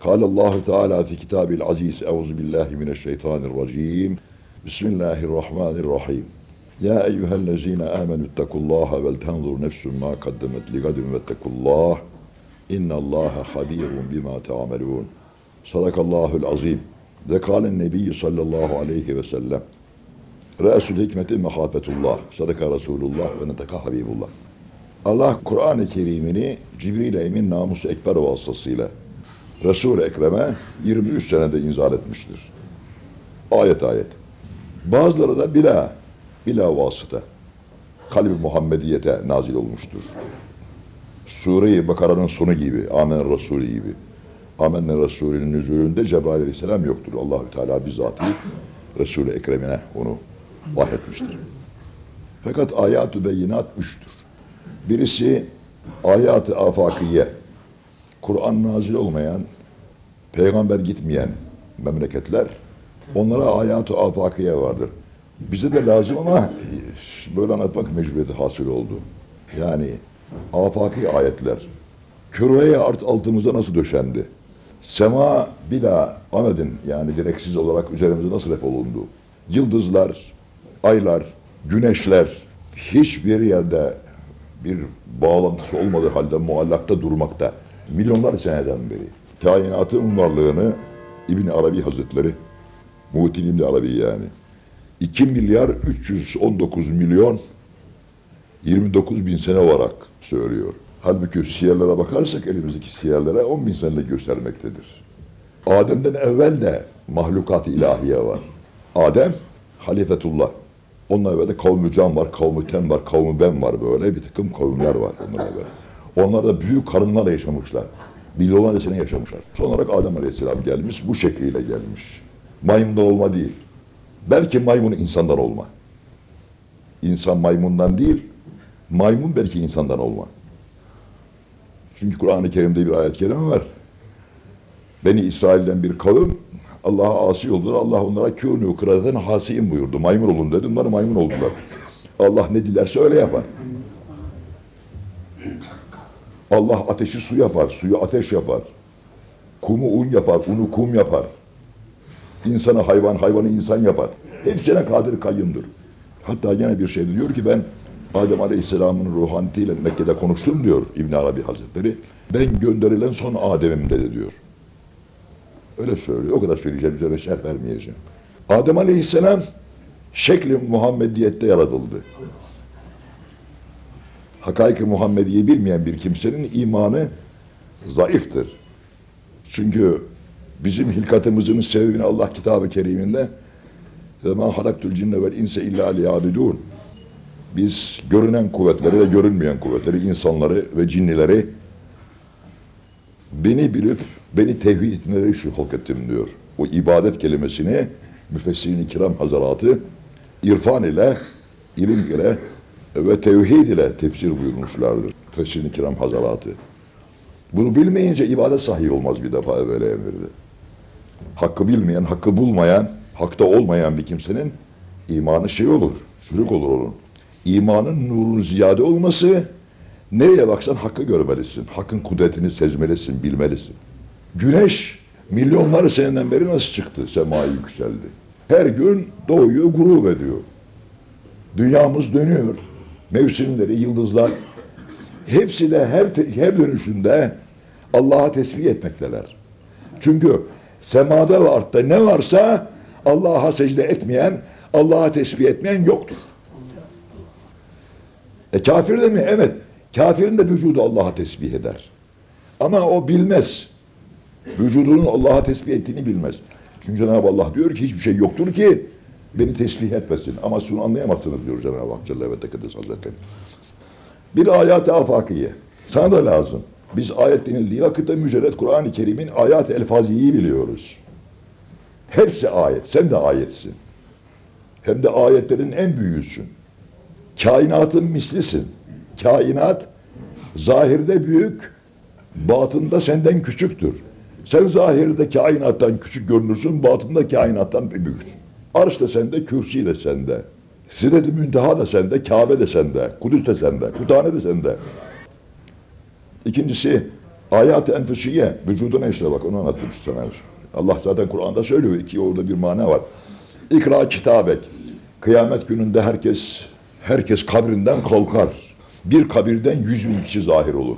قال الله تعالى في كتابه العزيز أعوذ بالله من الشيطان الرجيم بسم الله الرحمن الرحيم يا أيها الذين آمنوا اتقوا الله ولتنظر نفس ما قدمت لغد واتقوا الله إن الله خبير بما تعملون صدق الله العظيم وقال النبي صلى الله عليه وسلم رأس الحكمة مخافة الله صدق رسول الله ونطق حبيب الله Allah Kur'an-ı Kerim'ini Cibril Emin namusu ekber vasıtasıyla Resul-i Ekrem'e 23 senede inzal etmiştir. Ayet ayet. Bazıları da bila, bila vasıta. Kalbi Muhammediyete nazil olmuştur. Sure-i Bakara'nın sonu gibi, Amen Resulü gibi. Amen Resulü'nün nüzulünde Cebrail Aleyhisselam yoktur. Allahü Teala bizzatı Resul-i Ekrem'ine onu vahyetmiştir. Fakat ayat-ı beyinat üçtür. Birisi ayat-ı afakiye, Kur'an nazil olmayan, peygamber gitmeyen memleketler, onlara ayat-ı afakiye vardır. Bize de lazım ama böyle anlatmak mecburiyeti hasıl oldu. Yani afaki ayetler, küreye art altımıza nasıl döşendi? Sema bila amedin yani direksiz olarak üzerimize nasıl ref olundu? Yıldızlar, aylar, güneşler hiçbir yerde bir bağlantısı olmadığı halde muallakta durmakta. Milyonlar seneden beri. Kainatın varlığını İbn Arabi Hazretleri, Muhittin İbn Arabi yani. 2 milyar 319 milyon 29 bin sene olarak söylüyor. Halbuki siyerlere bakarsak elimizdeki siyerlere 10 bin senelik göstermektedir. Adem'den evvel de mahlukat ilahiye var. Adem halifetullah. Ondan evvel de kavmi can var, kavmi tem var, kavmi ben var böyle bir takım kavimler var ondan evvel. Onlar da büyük karınlarla yaşamışlar. Milyonlar sene yaşamışlar. Son olarak Adem Aleyhisselam gelmiş, bu şekliyle gelmiş. Maymundan olma değil. Belki maymun insandan olma. İnsan maymundan değil, maymun belki insandan olma. Çünkü Kur'an-ı Kerim'de bir ayet-i kerime var. Beni İsrail'den bir kavim Allah'a asi oldular. Allah onlara kûnû kıraden hasiyin buyurdu. Maymun olun dedi. Bunlar maymun oldular. Allah ne dilerse öyle yapar. Allah ateşi su yapar, suyu ateş yapar. Kumu un yapar, unu kum yapar. İnsanı hayvan, hayvanı insan yapar. Hepsine kadir kayyımdır. Hatta yine bir şey diyor ki ben Adem Aleyhisselam'ın ruhaniyetiyle Mekke'de konuştum diyor İbn Arabi Hazretleri. Ben gönderilen son Adem'im dedi diyor. Öyle söylüyor. O kadar söyleyeceğim. Üzerine şerh vermeyeceğim. Adem Aleyhisselam şekli Muhammediyette yaratıldı. Hakaik-i Muhammediye bilmeyen bir kimsenin imanı zayıftır. Çünkü bizim hilkatımızın sebebini Allah kitabı keriminde halaktul cinne vel inse illa liyabidun biz görünen kuvvetleri ve görünmeyen kuvvetleri, insanları ve cinnileri beni bilip beni tevhid etmeleri için halk ettim diyor. O ibadet kelimesini müfessirin-i kiram hazaratı irfan ile, ilim ile ve tevhid ile tefsir buyurmuşlardır. Müfessirin-i kiram hazaratı. Bunu bilmeyince ibadet sahihi olmaz bir defa evvel emirdi. Hakkı bilmeyen, hakkı bulmayan, hakta olmayan bir kimsenin imanı şey olur, çürük olur onun. İmanın nurunun ziyade olması, nereye baksan hakkı görmelisin. Hakkın kudretini sezmelisin, bilmelisin. Güneş milyonları seneden beri nasıl çıktı? Semaya yükseldi. Her gün doğuyor, grup ediyor. Dünyamız dönüyor. Mevsimleri, yıldızlar hepsi de her, her dönüşünde Allah'a tesbih etmekteler. Çünkü semada ve artta ne varsa Allah'a secde etmeyen, Allah'a tesbih etmeyen yoktur. E kafir de mi? Evet. Kafirin de vücudu Allah'a tesbih eder. Ama o bilmez. Vücudunun Allah'a tesbih ettiğini bilmez. Çünkü Cenab-ı Allah diyor ki hiçbir şey yoktur ki beni tesbih etmesin. Ama şunu anlayamazsınız diyor Cenab-ı Hak Celle ve Tekaddes Hazretleri. Bir ayat-ı afakiye. Sana da lazım. Biz ayet denildiği vakitte mücerret Kur'an-ı Kerim'in ayat-ı elfaziyi biliyoruz. Hepsi ayet. Sen de ayetsin. Hem de ayetlerin en büyüğüsün. Kainatın mislisin. Kainat zahirde büyük, batında senden küçüktür. Sen zahirde kainattan küçük görünürsün, batında kainattan büyüksün. Arş da sende, kürsi de sende. Sidet-i Münteha da sende, Kabe de sende, Kudüs de sende, Kutane de sende. İkincisi, Ayat-ı enfüsiye, vücuduna işte bak onu anlattım sana. Allah zaten Kur'an'da söylüyor ki orada bir mana var. İkra kitabek. Kıyamet gününde herkes herkes kabrinden kalkar. Bir kabirden yüz bin kişi zahir olur.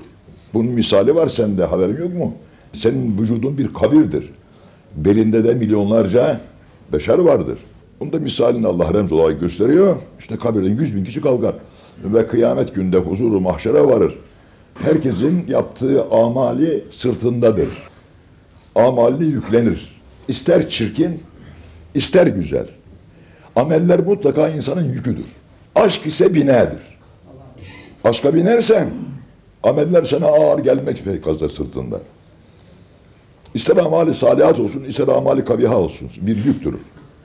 Bunun misali var sende haberin yok mu? Senin vücudun bir kabirdir. Belinde de milyonlarca beşer vardır. Bunu da misalini Allah remz olarak gösteriyor. İşte kabirden yüz bin kişi kalkar. Ve kıyamet günde huzuru mahşere varır. Herkesin yaptığı amali sırtındadır. Amali yüklenir. İster çirkin, ister güzel. Ameller mutlaka insanın yüküdür. Aşk ise binedir. Aşka binersen ameller sana ağır gelmek pekazda sırtında. İster amali salihat olsun, ister amali kabiha olsun. Bir yüktür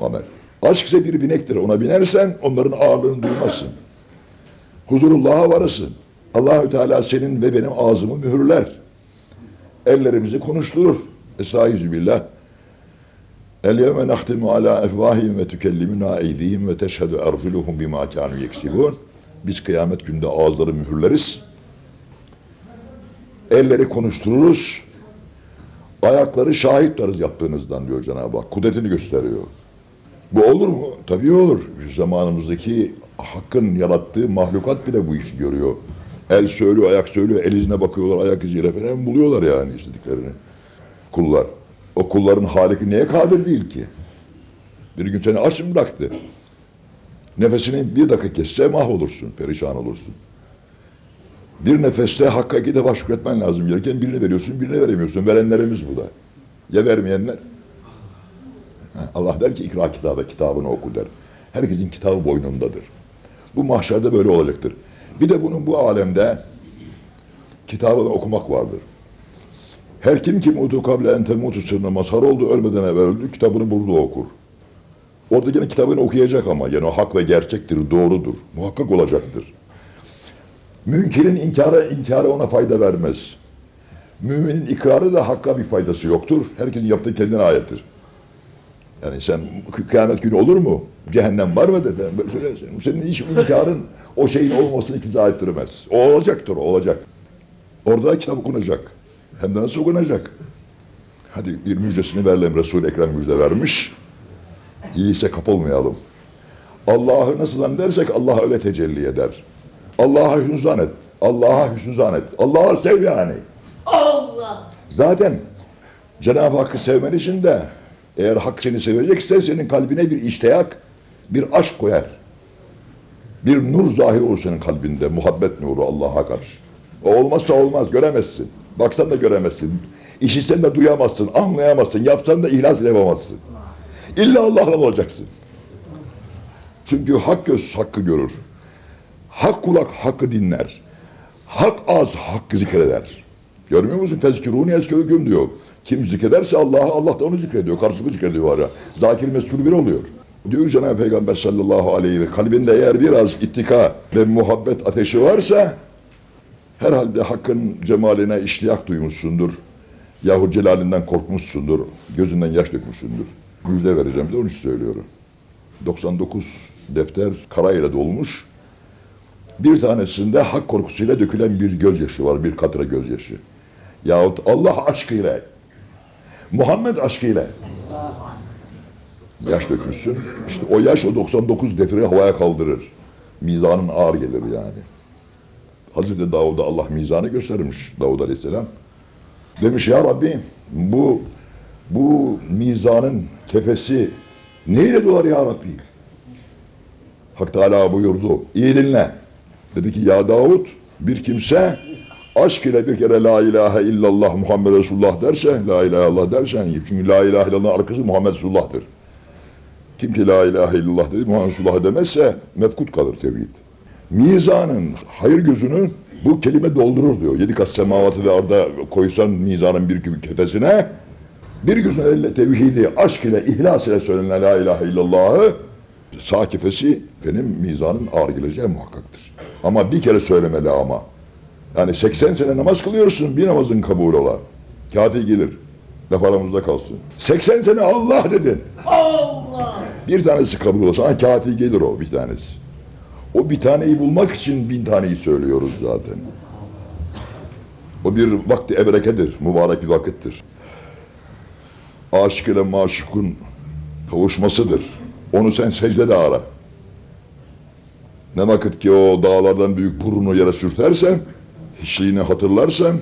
amel. Aşk ise bir binektir. Ona binersen onların ağırlığını duymazsın. Huzurullah'a varırsın. Allahü Teala senin ve benim ağzımı mühürler. Ellerimizi konuşturur. Estaizu billah. El yevme nahtimu ala efvahihim ve tükellimuna eydihim ve teşhedü erculuhum bima kanu yeksibun. Biz kıyamet günde ağızları mühürleriz. Elleri konuştururuz. Ayakları şahit tutarız yaptığınızdan diyor Cenab-ı Hak. Kudretini gösteriyor. Bu olur mu? Tabii olur. Zamanımızdaki Hakk'ın yarattığı mahlukat bile bu işi görüyor. El söylüyor, ayak söylüyor, el izine bakıyorlar, ayak iziyle falan buluyorlar yani istediklerini. Kullar. O kulların haliki neye kadir değil ki? Bir gün seni aç bıraktı? Nefesini bir dakika kesse mahvolursun, perişan olursun. Bir nefeste Hakk'a iki defa şükretmen lazım gereken birini veriyorsun, birini veremiyorsun. Verenlerimiz bu da. Ya vermeyenler? Allah der ki ikra kitabı, kitabını oku der. Herkesin kitabı boynundadır. Bu mahşerde böyle olacaktır. Bir de bunun bu alemde kitabını okumak vardır. Her kim kim utu kable en temutu sırrına mazhar oldu, ölmeden evvel öldü, kitabını burada okur. Orada gene kitabını okuyacak ama yani o hak ve gerçektir, doğrudur, muhakkak olacaktır. Münkerin inkarı, inkarı ona fayda vermez. Müminin ikrarı da hakka bir faydası yoktur. Herkesin yaptığı kendine ayettir. Yani sen kıyamet günü olur mu? Cehennem var mıdır? Söylersin. Senin hiç inkarın o şeyin olmasını iktiza ettirmez. O olacaktır, olacak. Orada kitap okunacak. Hem de nasıl okunacak? Hadi bir müjdesini verelim. Resul-i Ekrem müjde vermiş. İyiyse kapılmayalım. Allah'ı nasıl zannedersek Allah öyle tecelli eder. Allah'a hüsnü zannet. Allah'a hüsnü zannet. Allah'ı sev yani. Allah. Zaten Cenab-ı Hakk'ı sevmen için de eğer Hak seni sevecekse senin kalbine bir iştiyak, bir aşk koyar. Bir nur zahir olur senin kalbinde, muhabbet nuru Allah'a karşı. O olmazsa olmaz, göremezsin. Baksan da göremezsin. İşitsen de duyamazsın, anlayamazsın. Yapsan da ihlas yapamazsın. İlla Allah'la olacaksın. Çünkü hak göz hakkı görür. Hak kulak hakkı dinler. Hak ağız hakkı zikreder. Görmüyor musun? Tezkiruni eskövüküm diyor. Kim zikrederse Allah'ı Allah da onu zikrediyor. Karşılıklı zikrediyor ara. Zakir meskul bir oluyor. Diyor Cenab-ı Peygamber sallallahu aleyhi ve kalbinde eğer biraz ittika ve muhabbet ateşi varsa herhalde hakkın cemaline iştiyak duymuşsundur. Yahut celalinden korkmuşsundur. Gözünden yaş dökmüşsündür. Müjde vereceğim de onun için söylüyorum. 99 defter karayla dolmuş. Bir tanesinde hak korkusuyla dökülen bir gözyaşı var, bir katra gözyaşı. Yahut Allah aşkıyla, Muhammed aşkıyla yaş dökülsün. İşte o yaş o 99 defiri havaya kaldırır. Mizanın ağır gelir yani. Hazreti Davud'a Allah mizanı göstermiş Davud Aleyhisselam. Demiş ya Rabbi bu bu mizanın kefesi neyle dolar ya Rabbi? Hak Teala buyurdu. İyi dinle. Dedi ki ya Davud bir kimse aşk ile bir kere la ilahe illallah Muhammed Resulullah derse la ilahe illallah dersen çünkü la ilahe illallah arkası Muhammed Resulullah'tır. Kim ki la ilahe illallah dedi Muhammed Resulullah demezse mefkut kalır tevhid. Mizanın hayır gözünü bu kelime doldurur diyor. Yedi kat semavatı ve arda koysan mizanın bir kübü kefesine bir gözün elle tevhidi, aşk ile, ihlas ile söylenen la ilahe illallahı sağ kefesi benim mizanın ağır geleceği muhakkaktır. Ama bir kere söylemeli ama. Yani 80 sene namaz kılıyorsun bir namazın kabul ola. Katil gelir. Laf aramızda kalsın. 80 sene Allah dedin. Allah. Bir tanesi kabul olsa ha, katil gelir o bir tanesi. O bir taneyi bulmak için bin taneyi söylüyoruz zaten. O bir vakti ebrekedir, mübarek bir vakittir. Aşık ile maşukun kavuşmasıdır. Onu sen secdede ara. Ne vakit ki o dağlardan büyük burunu yere sürtersen, hiçliğini hatırlarsan,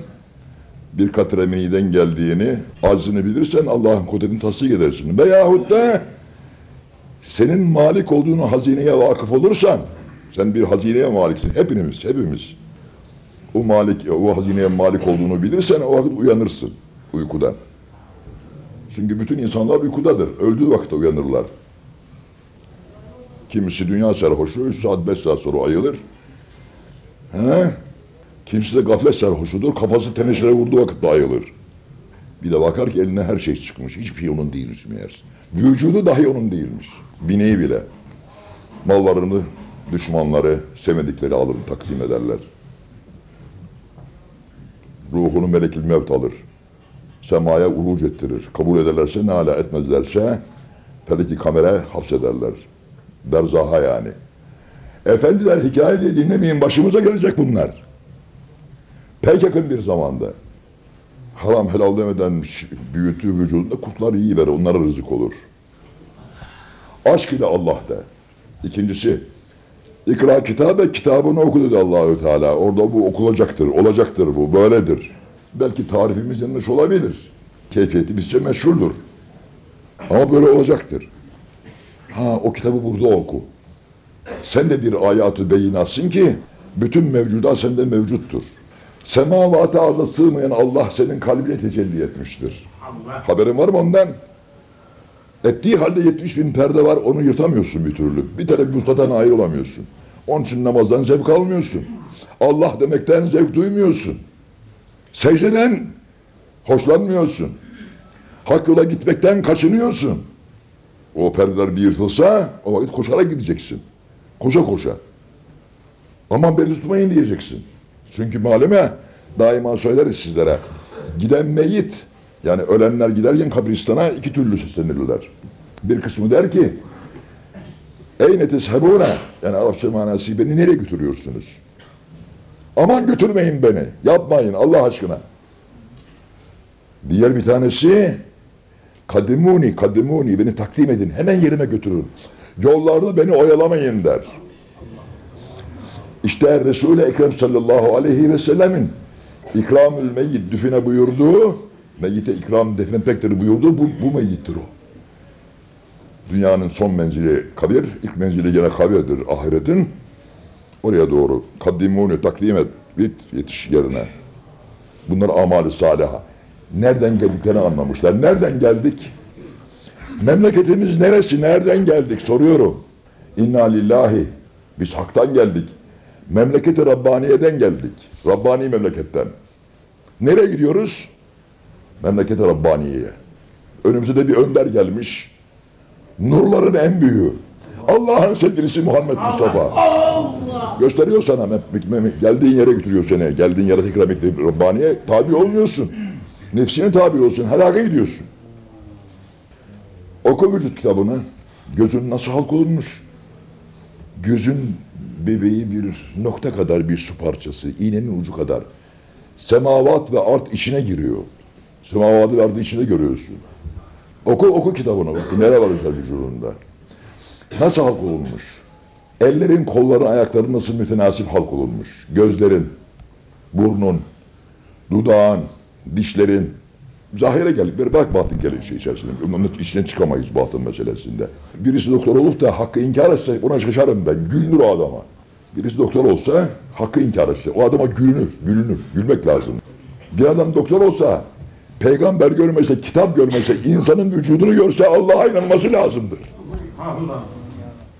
bir katre meniden geldiğini, aczini bilirsen Allah'ın kudretini tasdik edersin. Veyahut da senin malik olduğunu hazineye vakıf olursan, sen bir hazineye maliksin. Hepimiz, hepimiz. O malik, o hazineye malik olduğunu bilirsen o vakit uyanırsın uykudan. Çünkü bütün insanlar uykudadır. Öldüğü vakitte uyanırlar. Kimisi dünya sarhoşu, 3 saat 5 saat sonra ayılır. He? Kimisi de gaflet sarhoşudur, kafası teneşere vurduğu vakitte ayılır. Bir de bakar ki eline her şey çıkmış. Hiçbir şey onun değilmiş meğerse. Vücudu dahi onun değilmiş. Bineği bile. Mallarını düşmanları, sevmedikleri alır, taksim ederler. Ruhunu melekil mevt alır. Semaya uruc ettirir. Kabul ederlerse ne ala etmezlerse feliki kamera hapsederler. Berzaha yani. Efendiler hikaye diye dinlemeyin başımıza gelecek bunlar. Pek yakın bir zamanda haram helal demeden büyüttüğü vücudunda kurtlar iyi verir, onlara rızık olur. Aşk ile Allah de. İkincisi, ikra kitabe kitabını oku dedi Allahü Teala. Orada bu okulacaktır, olacaktır bu, böyledir. Belki tarifimiz yanlış olabilir. Keyfiyeti bizce meşhurdur. Ama böyle olacaktır. Ha o kitabı burada oku. Sen de bir ayatı beyinatsın ki bütün mevcudat sende mevcuttur. Semavata arda sığmayan Allah senin kalbine tecelli etmiştir. Allah. Haberin var mı ondan? Ettiği halde 70 bin perde var onu yırtamıyorsun bir türlü. Bir tane vüsattan ayrılamıyorsun. Onun için namazdan zevk almıyorsun. Allah demekten zevk duymuyorsun. Secdeden hoşlanmıyorsun. Hak yola gitmekten kaçınıyorsun. O perdeler bir yırtılsa o vakit koşarak gideceksin. Koşa koşa. Aman beni tutmayın diyeceksin. Çünkü maleme daima söyleriz sizlere. Giden meyit yani ölenler giderken kabristana iki türlü seslenirler. Bir kısmı der ki Eyne teshebune yani Arapça manası beni nereye götürüyorsunuz? Aman götürmeyin beni. Yapmayın Allah aşkına. Diğer bir tanesi kadimuni kadimuni beni takdim edin. Hemen yerime götürün. Yollarda beni oyalamayın der. İşte Resul-i Ekrem sallallahu aleyhi ve sellemin ikramül meyyit düfine buyurduğu, meyyite ikram defnetmektir buyurduğu bu, bu meyyittir o. Dünyanın son menzili kabir, ilk menzili gene kabirdir ahiretin. Oraya doğru kaddimuni takdim et, yetiş yerine. Bunlar amali saliha. Nereden geldiklerini anlamışlar. Nereden geldik? Memleketimiz neresi? Nereden geldik? Soruyorum. İnna lillahi. Biz haktan geldik. Memleketi Rabbaniye'den geldik. Rabbani memleketten. Nereye gidiyoruz? Memleketi Rabbaniye'ye. Önümüze de bir önder gelmiş. Nurların en büyüğü. Allah'ın sevgilisi Muhammed Mustafa. Allah! Gösteriyor sana geldiğin yere götürüyor seni. Geldiğin yere tekrar Rabbaniye tabi olmuyorsun. Nefsine tabi olsun. Helaka gidiyorsun. Oku vücut kitabını. Gözün nasıl halk olunmuş? Gözün bebeği bir nokta kadar bir su parçası. iğnenin ucu kadar. Semavat ve art içine giriyor. Semavatı ve ardı içine görüyorsun. Oku oku kitabını bak. Neler var özel vücudunda. Nasıl halk olunmuş? Ellerin, kolların, ayakların nasıl mütenasip halk olunmuş? Gözlerin, burnun, dudağın, dişlerin. Zahire geldik. Bir bak batın gelin şey içerisinde. Onun içine çıkamayız batın meselesinde. Birisi doktor olup da hakkı inkar etse ona şaşarım ben. Gülünür o adama. Birisi doktor olsa hakkı inkar etse o adama gülünür, gülünür. Gülmek lazım. Bir adam doktor olsa peygamber görmese, kitap görmese, insanın vücudunu görse Allah'a inanması lazımdır.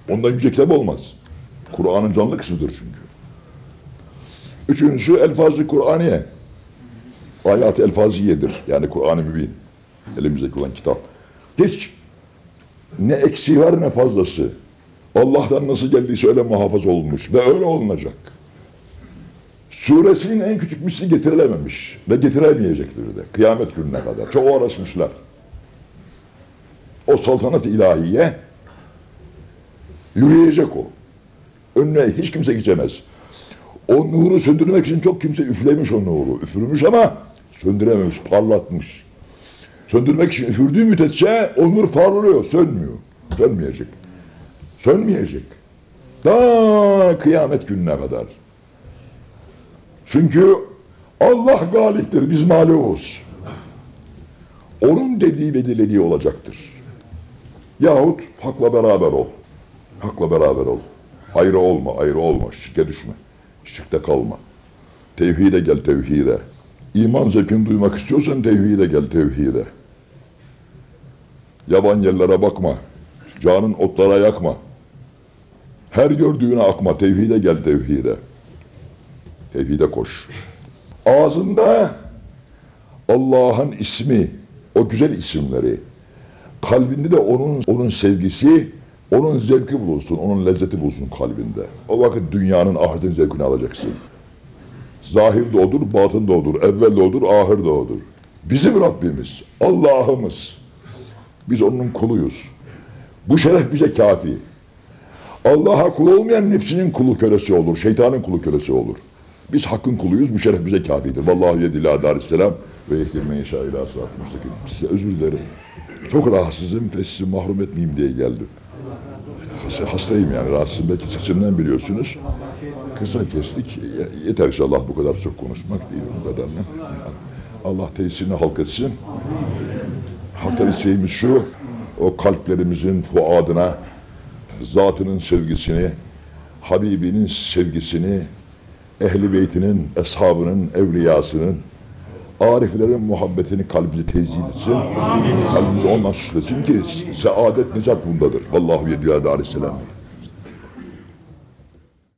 Ondan yüce kitap olmaz. Kur'an'ın canlı kısmıdır çünkü. Üçüncüsü elfaz-ı Kur'aniye. Ayat-ı elfaziyedir. Yani Kur'an-ı Mübin. Elimizdeki olan kitap. Hiç ne eksiği var ne fazlası. Allah'tan nasıl geldiyse öyle muhafaza olmuş ve öyle olunacak. Suresinin en küçük misli getirilememiş ve getiremeyecektir de kıyamet gününe kadar. Çok uğraşmışlar. O saltanat-ı ilahiye Yürüyecek o. Önüne hiç kimse geçemez. O nuru söndürmek için çok kimse üflemiş o nuru. Üfürmüş ama söndürememiş, parlatmış. Söndürmek için üfürdüğü müddetçe o nur parlıyor, sönmüyor. Sönmeyecek. Sönmeyecek. Daha kıyamet gününe kadar. Çünkü Allah galiptir, biz mağlubuz. Onun dediği ve dilediği olacaktır. Yahut hakla beraber ol. Hakla beraber ol. Ayrı olma, ayrı olma. Şirke düşme. Şirkte kalma. Tevhide gel tevhide. İman zevkini duymak istiyorsan tevhide gel tevhide. Yaban yerlere bakma. Canın otlara yakma. Her gördüğüne akma. Tevhide gel tevhide. Tevhide koş. Ağzında Allah'ın ismi, o güzel isimleri, kalbinde de onun onun sevgisi, onun zevki bulunsun, onun lezzeti bulunsun kalbinde. O vakit dünyanın ahiretin zevkini alacaksın. Zahir de odur, batın da odur, evvel de odur, ahir odur. Bizim Rabbimiz, Allah'ımız. Biz onun kuluyuz. Bu şeref bize kafi. Allah'a kul olmayan nefsinin kulu kölesi olur, şeytanın kulu kölesi olur. Biz hakkın kuluyuz, bu şeref bize kafidir. Vallahi yedilâ darisselam ve yehdilme inşa ilâ sırat müstakim. Size özür dilerim. Çok rahatsızım ve sizi mahrum etmeyeyim diye geldim. Has- Hastayım yani rahatsızım. Belki sesimden biliyorsunuz. Kısa kestik. Ye- Yeter inşallah bu kadar çok konuşmak değil bu kadarla. Allah tesirini halk etsin. Hakikaten isteğimiz şu, o kalplerimizin fuadına, zatının sevgisini, Habibinin sevgisini, ehli beytinin, eshabının, evliyasının, ariflerin muhabbetini kalbimize tezyin etsin. Kalbimizi ondan süslesin ki saadet necat bundadır. Vallahu yediyâ aleyhisselam.